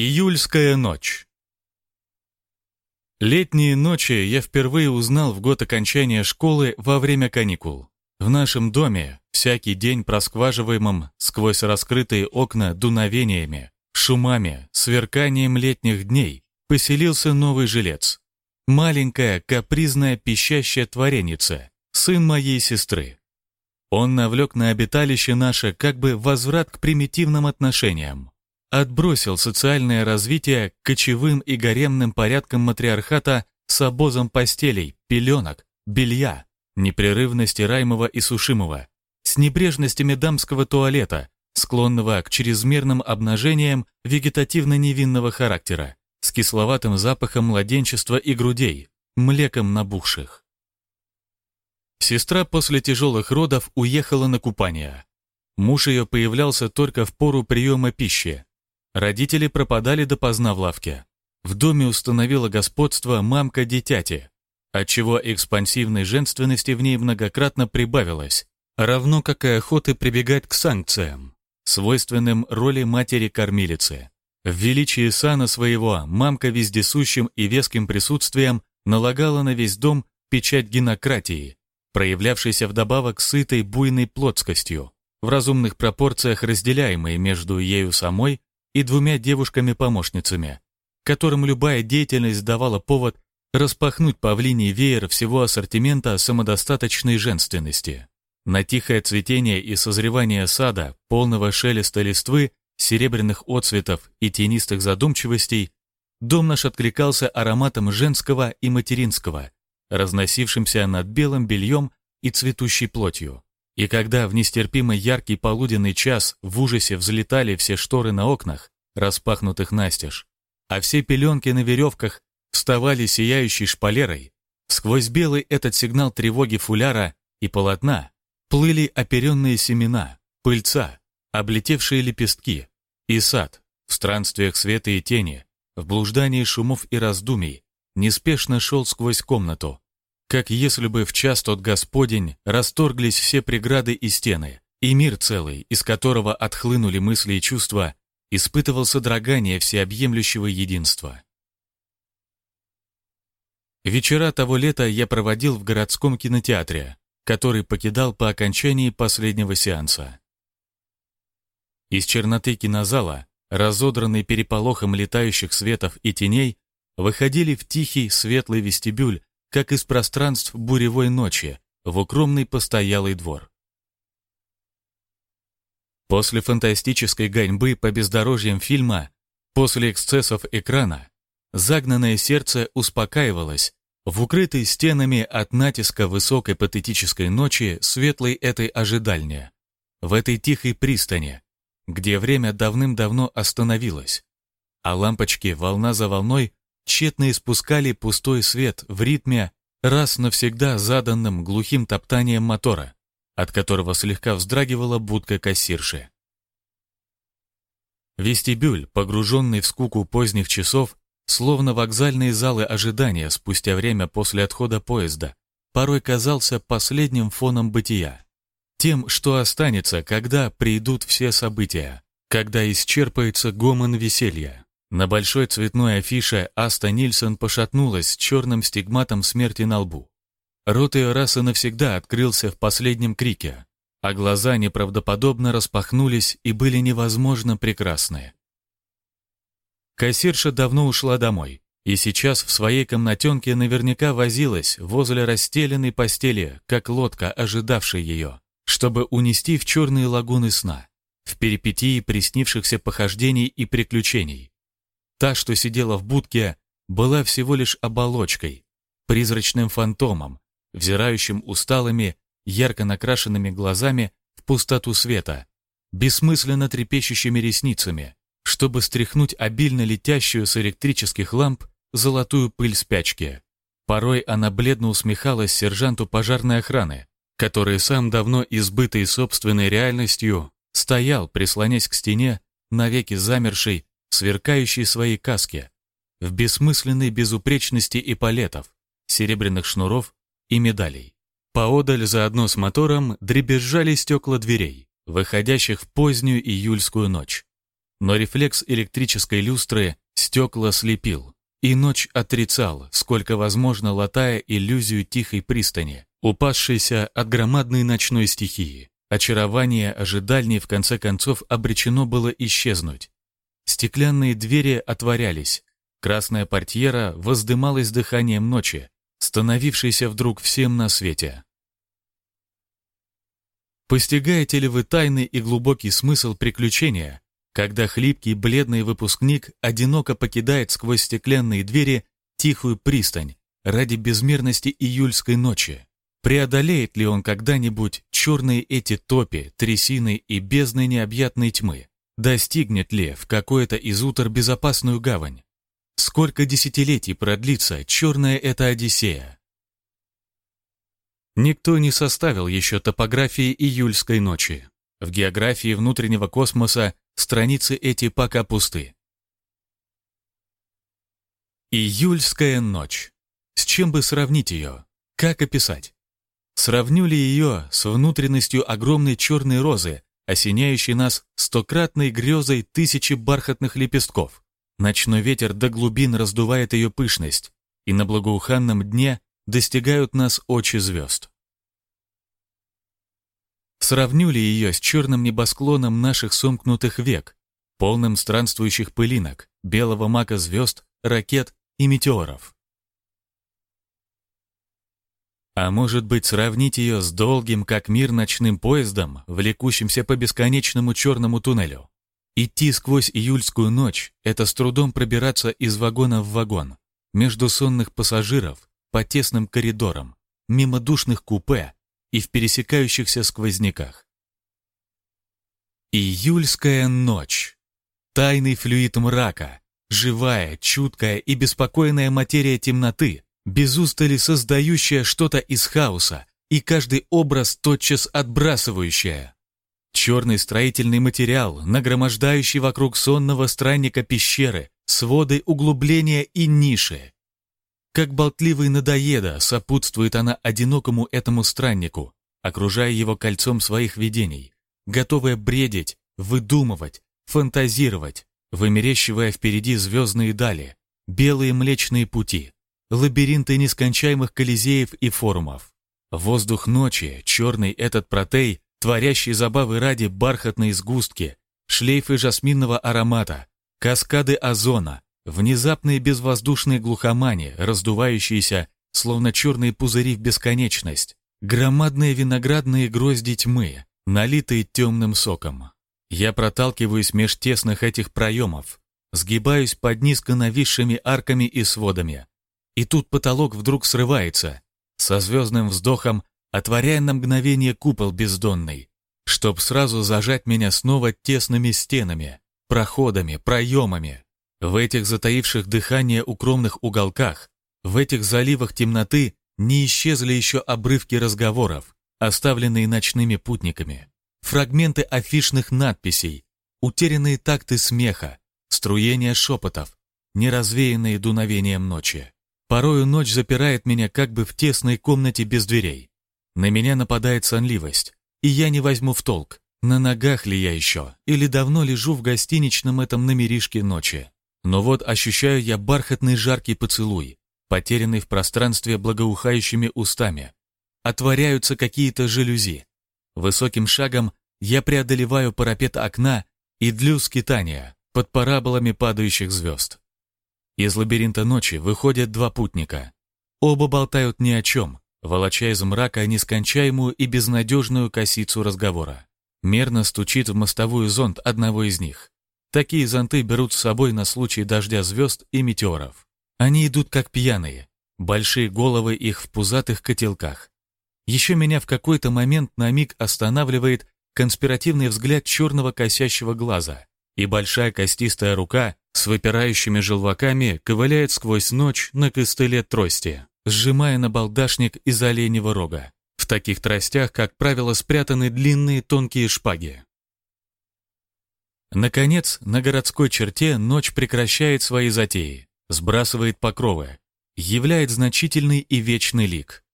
Июльская ночь. Летние ночи я впервые узнал в год окончания школы во время каникул. В нашем доме, всякий день проскваживаемым сквозь раскрытые окна дуновениями, шумами, сверканием летних дней, поселился новый жилец. Маленькая, капризная, пищащая твореница, сын моей сестры. Он навлек на обиталище наше как бы возврат к примитивным отношениям отбросил социальное развитие кочевым и гаремным порядкам матриархата с обозом постелей, пеленок, белья, непрерывно стираемого и сушимого, с небрежностями дамского туалета, склонного к чрезмерным обнажениям вегетативно-невинного характера, с кисловатым запахом младенчества и грудей, млеком набухших. Сестра после тяжелых родов уехала на купание. Муж ее появлялся только в пору приема пищи, Родители пропадали допоздна в лавке. В доме установила господство мамка-детяти, отчего экспансивной женственности в ней многократно прибавилось, равно как и охоты прибегать к санкциям, свойственным роли матери-кормилицы. В величии сана своего мамка вездесущим и веским присутствием налагала на весь дом печать генократии, проявлявшейся вдобавок сытой буйной плотскостью, в разумных пропорциях разделяемой между ею самой и двумя девушками-помощницами, которым любая деятельность давала повод распахнуть павлиний веер всего ассортимента самодостаточной женственности. На тихое цветение и созревание сада, полного шелеста листвы, серебряных отцветов и тенистых задумчивостей, дом наш откликался ароматом женского и материнского, разносившимся над белым бельем и цветущей плотью. И когда в нестерпимо яркий полуденный час в ужасе взлетали все шторы на окнах, распахнутых настежь, а все пеленки на веревках вставали сияющей шпалерой, сквозь белый этот сигнал тревоги фуляра и полотна плыли оперенные семена, пыльца, облетевшие лепестки, и сад, в странствиях света и тени, в блуждании шумов и раздумий, неспешно шел сквозь комнату, как если бы в час тот Господень расторглись все преграды и стены, и мир целый, из которого отхлынули мысли и чувства, испытывал содрогание всеобъемлющего единства. Вечера того лета я проводил в городском кинотеатре, который покидал по окончании последнего сеанса. Из черноты кинозала, разодранный переполохом летающих светов и теней, выходили в тихий светлый вестибюль как из пространств буревой ночи, в укромный постоялый двор. После фантастической гоньбы по бездорожьям фильма, после эксцессов экрана, загнанное сердце успокаивалось в укрытой стенами от натиска высокой патетической ночи светлой этой ожидальни, в этой тихой пристани, где время давным-давно остановилось, а лампочки волна за волной тщетно испускали пустой свет в ритме, раз навсегда заданным глухим топтанием мотора, от которого слегка вздрагивала будка кассирши. Вестибюль, погруженный в скуку поздних часов, словно вокзальные залы ожидания спустя время после отхода поезда, порой казался последним фоном бытия. Тем, что останется, когда придут все события, когда исчерпается гомон веселья. На большой цветной афише Аста Нильсон пошатнулась с черным стигматом смерти на лбу. Рот ее раз и навсегда открылся в последнем крике, а глаза неправдоподобно распахнулись и были невозможно прекрасны. Кассирша давно ушла домой, и сейчас в своей комнатенке наверняка возилась возле расстеленной постели, как лодка, ожидавшая ее, чтобы унести в черные лагуны сна, в перипетии приснившихся похождений и приключений. Та, что сидела в будке, была всего лишь оболочкой, призрачным фантомом, взирающим усталыми, ярко накрашенными глазами в пустоту света, бессмысленно трепещущими ресницами, чтобы стряхнуть обильно летящую с электрических ламп золотую пыль спячки. Порой она бледно усмехалась сержанту пожарной охраны, который сам давно избытый собственной реальностью стоял, прислонясь к стене, навеки замерший в сверкающей своей каске, в бессмысленной безупречности эполетов, серебряных шнуров и медалей. Поодаль заодно с мотором дребезжали стекла дверей, выходящих в позднюю июльскую ночь. но рефлекс электрической люстры стекла слепил, и ночь отрицал, сколько возможно латая иллюзию тихой пристани, упасшейся от громадной ночной стихии. Очарование ожидальней в конце концов обречено было исчезнуть. Стеклянные двери отворялись, красная портьера воздымалась дыханием ночи, становившейся вдруг всем на свете. Постигаете ли вы тайный и глубокий смысл приключения, когда хлипкий бледный выпускник одиноко покидает сквозь стеклянные двери тихую пристань ради безмерности июльской ночи? Преодолеет ли он когда-нибудь черные эти топи, трясины и бездны необъятной тьмы? Достигнет ли в какое-то из утр безопасную гавань? Сколько десятилетий продлится черная эта Одиссея? Никто не составил еще топографии июльской ночи. В географии внутреннего космоса страницы эти пока пусты. Июльская ночь. С чем бы сравнить ее? Как описать? Сравню ли ее с внутренностью огромной черной розы, осеняющей нас стократной грезой тысячи бархатных лепестков? Ночной ветер до глубин раздувает ее пышность, и на благоуханном дне достигают нас очи звезд. Сравню ли ее с черным небосклоном наших сомкнутых век, полным странствующих пылинок, белого мака звезд, ракет и метеоров? А может быть, сравнить ее с долгим, как мир, ночным поездом, влекущимся по бесконечному черному туннелю? Идти сквозь июльскую ночь — это с трудом пробираться из вагона в вагон, между сонных пассажиров, по тесным коридорам, мимо душных купе и в пересекающихся сквозняках. Июльская ночь. Тайный флюид мрака, живая, чуткая и беспокойная материя темноты — без устали создающая что-то из хаоса и каждый образ тотчас отбрасывающая. Черный строительный материал, нагромождающий вокруг сонного странника пещеры, своды, углубления и ниши. Как болтливый надоеда сопутствует она одинокому этому страннику, окружая его кольцом своих видений, готовая бредить, выдумывать, фантазировать, вымерещивая впереди звездные дали, белые млечные пути, лабиринты нескончаемых колизеев и форумов. Воздух ночи, черный этот протей, творящий забавы ради бархатные сгустки, шлейфы жасминного аромата, каскады озона, внезапные безвоздушные глухомани, раздувающиеся, словно черные пузыри в бесконечность, громадные виноградные грозди тьмы, налитые темным соком. Я проталкиваюсь меж тесных этих проемов, сгибаюсь под низко нависшими арками и сводами, и тут потолок вдруг срывается, со звездным вздохом отворяя на мгновение купол бездонный, чтоб сразу зажать меня снова тесными стенами, проходами, проемами. В этих затаивших дыхание укромных уголках, в этих заливах темноты не исчезли еще обрывки разговоров, оставленные ночными путниками, фрагменты афишных надписей, утерянные такты смеха, струения шепотов, неразвеянные дуновением ночи. Порою ночь запирает меня как бы в тесной комнате без дверей. На меня нападает сонливость, и я не возьму в толк, на ногах ли я еще, или давно лежу в гостиничном этом номеришке ночи. Но вот ощущаю я бархатный жаркий поцелуй, потерянный в пространстве благоухающими устами. Отворяются какие-то жалюзи. Высоким шагом я преодолеваю парапет окна и длю скитания под параболами падающих звезд. Из лабиринта ночи выходят два путника. Оба болтают ни о чем, волоча из мрака нескончаемую и безнадежную косицу разговора. Мерно стучит в мостовую зонт одного из них. Такие зонты берут с собой на случай дождя звезд и метеоров. Они идут как пьяные, большие головы их в пузатых котелках. Еще меня в какой-то момент на миг останавливает конспиративный взгляд черного косящего глаза и большая костистая рука с выпирающими желваками ковыляет сквозь ночь на костыле трости, сжимая на балдашник из оленевого рога. В таких тростях, как правило, спрятаны длинные тонкие шпаги. Наконец, на городской черте ночь прекращает свои затеи, сбрасывает покровы, являет значительный и вечный лик.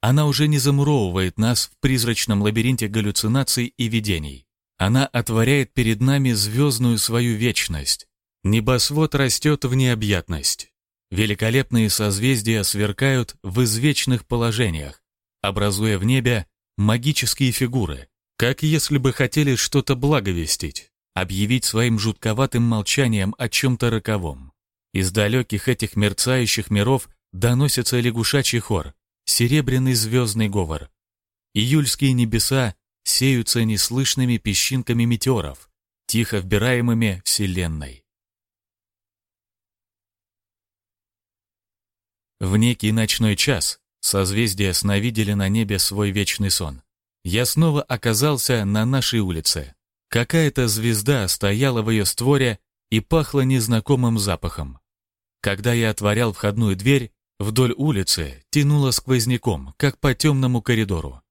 Она уже не замуровывает нас в призрачном лабиринте галлюцинаций и видений. Она отворяет перед нами звездную свою вечность. Небосвод растет в необъятность. Великолепные созвездия сверкают в извечных положениях, образуя в небе магические фигуры, как если бы хотели что-то благовестить, объявить своим жутковатым молчанием о чем-то роковом. Из далеких этих мерцающих миров доносится лягушачий хор, серебряный звездный говор. Июльские небеса сеются неслышными песчинками метеоров, тихо вбираемыми Вселенной. В некий ночной час созвездия сновидели на небе свой вечный сон. Я снова оказался на нашей улице. Какая-то звезда стояла в ее створе и пахла незнакомым запахом. Когда я отворял входную дверь, вдоль улицы тянуло сквозняком, как по темному коридору.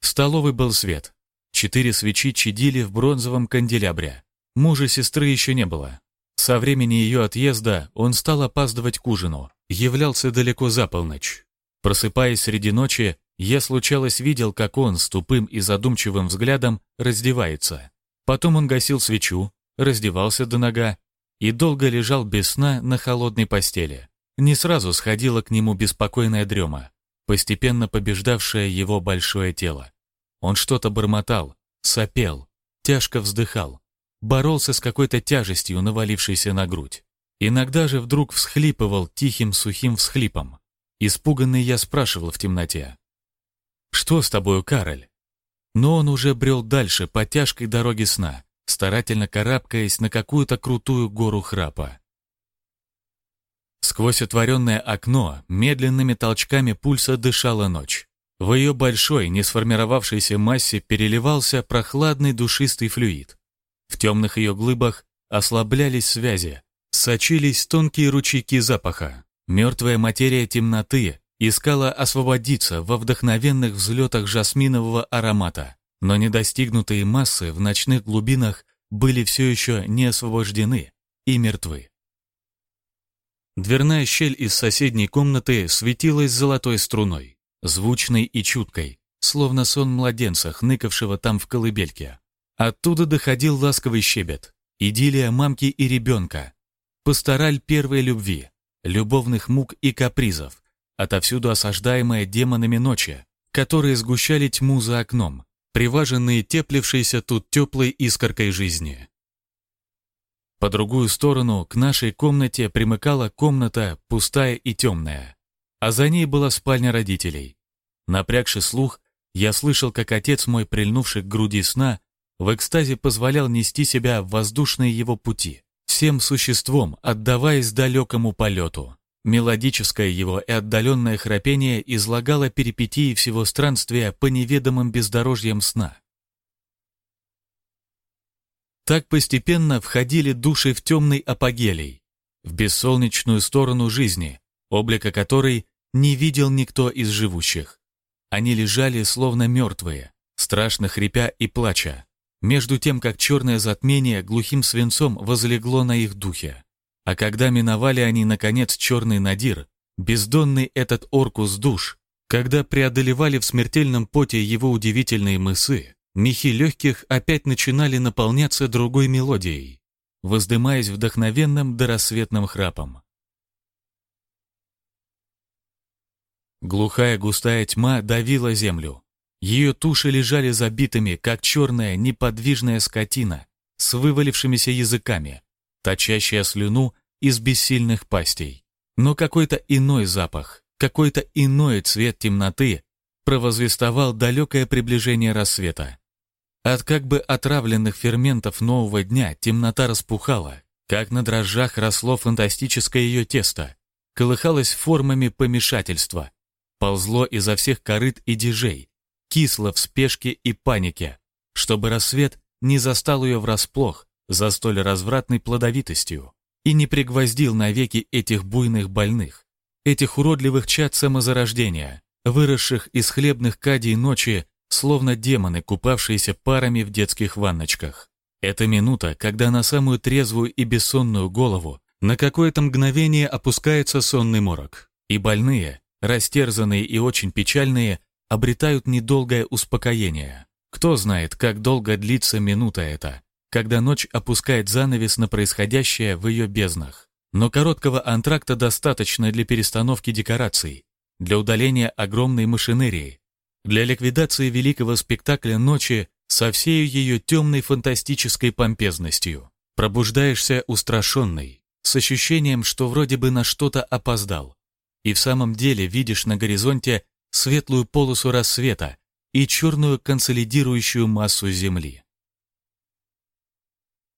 В столовой был свет. Четыре свечи чадили в бронзовом канделябре. Мужа сестры еще не было. Со времени ее отъезда он стал опаздывать к ужину, являлся далеко за полночь. Просыпаясь среди ночи, я случалось видел, как он с тупым и задумчивым взглядом раздевается. Потом он гасил свечу, раздевался до нога и долго лежал без сна на холодной постели. Не сразу сходила к нему беспокойная дрема, постепенно побеждавшая его большое тело. Он что-то бормотал, сопел, тяжко вздыхал, боролся с какой-то тяжестью, навалившейся на грудь. Иногда же вдруг всхлипывал тихим сухим всхлипом. Испуганный я спрашивал в темноте. «Что с тобою, Кароль?» Но он уже брел дальше по тяжкой дороге сна, старательно карабкаясь на какую-то крутую гору храпа. Сквозь отворенное окно медленными толчками пульса дышала ночь. В ее большой, не сформировавшейся массе переливался прохладный душистый флюид. В темных ее глыбах ослаблялись связи, сочились тонкие ручейки запаха. Мертвая материя темноты искала освободиться во вдохновенных взлетах жасминового аромата, но недостигнутые массы в ночных глубинах были все еще не освобождены и мертвы. Дверная щель из соседней комнаты светилась золотой струной, звучной и чуткой, словно сон младенца, хныкавшего там в колыбельке. Оттуда доходил ласковый щебет, идиллия мамки и ребенка, пастораль первой любви, любовных мук и капризов, отовсюду осаждаемая демонами ночи, которые сгущали тьму за окном, приваженные теплившейся тут теплой искоркой жизни. По другую сторону к нашей комнате примыкала комната пустая и темная, а за ней была спальня родителей. Напрягший слух, я слышал, как отец мой, прильнувший к груди сна, в экстазе позволял нести себя в воздушные его пути, всем существом отдаваясь далекому полету. Мелодическое его и отдаленное храпение излагало перипетии всего странствия по неведомым бездорожьям сна. Так постепенно входили души в темный апогелий, в бессолнечную сторону жизни, облика которой не видел никто из живущих. Они лежали словно мертвые, страшно хрипя и плача, между тем, как черное затмение глухим свинцом возлегло на их духе. А когда миновали они, наконец, черный надир, бездонный этот оркус душ, когда преодолевали в смертельном поте его удивительные мысы, мехи легких опять начинали наполняться другой мелодией, воздымаясь вдохновенным дорассветным храпом. Глухая густая тьма давила землю. Ее туши лежали забитыми, как черная неподвижная скотина, с вывалившимися языками, точащая слюну из бессильных пастей. Но какой-то иной запах, какой-то иной цвет темноты провозвестовал далекое приближение рассвета. От как бы отравленных ферментов нового дня темнота распухала, как на дрожжах росло фантастическое ее тесто, колыхалось формами помешательства, ползло изо всех корыт и дежей, кисло в спешке и панике, чтобы рассвет не застал ее врасплох за столь развратной плодовитостью и не пригвоздил навеки этих буйных больных, этих уродливых чад самозарождения, выросших из хлебных кадий ночи, словно демоны, купавшиеся парами в детских ванночках. Это минута, когда на самую трезвую и бессонную голову на какое-то мгновение опускается сонный морок, и больные, растерзанные и очень печальные, обретают недолгое успокоение. Кто знает, как долго длится минута эта, когда ночь опускает занавес на происходящее в ее безднах. Но короткого антракта достаточно для перестановки декораций, для удаления огромной машинерии, для ликвидации великого спектакля ночи со всей ее темной фантастической помпезностью. Пробуждаешься устрашенный, с ощущением, что вроде бы на что-то опоздал. И в самом деле видишь на горизонте светлую полосу рассвета и черную консолидирующую массу Земли.